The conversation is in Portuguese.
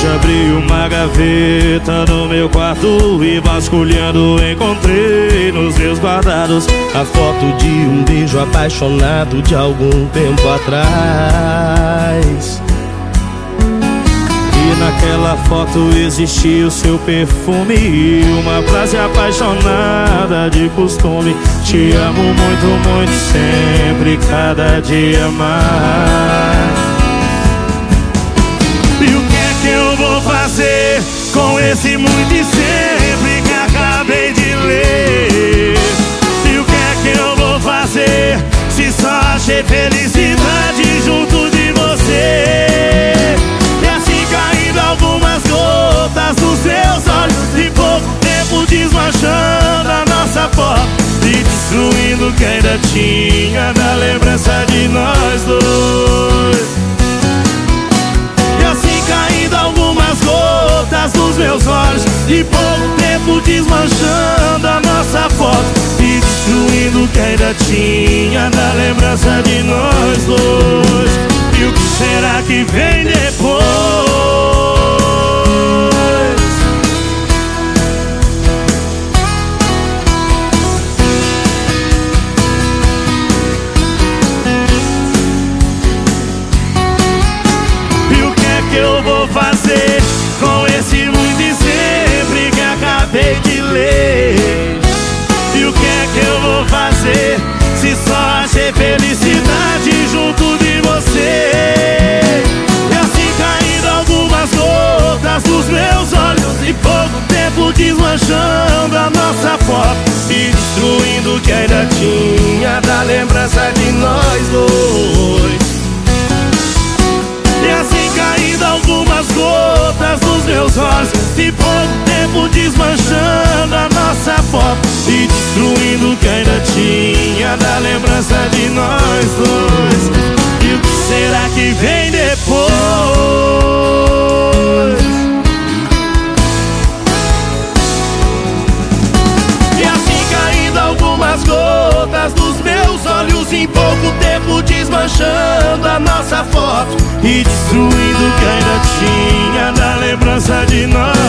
Hoje abri uma gaveta no meu quarto e vasculhando encontrei nos meus guardados a foto de um beijo apaixonado de algum tempo atrás. E naquela foto existia o seu perfume e uma frase apaixonada de costume. Te amo muito, muito sempre, cada dia mais. Com esse muito e sempre que acabei de ler? E o que é que eu vou fazer se só achei felicidade junto de você? E assim caindo algumas gotas dos seus olhos e pouco tempo desmanchando a nossa foto e destruindo o que ainda tinha da lembrança de nós dois. Gotas dos meus olhos E pouco tempo desmanchando a nossa foto E destruindo o que ainda tinha da lembrança de nós dois E o que será que vem depois? Tempo desmanchando a nossa foto e destruindo o que ainda tinha da lembrança de nós dois. E assim caindo algumas gotas nos meus olhos E pouco Em pouco tempo desmanchando a nossa foto E destruindo o que ainda tinha da lembrança de nós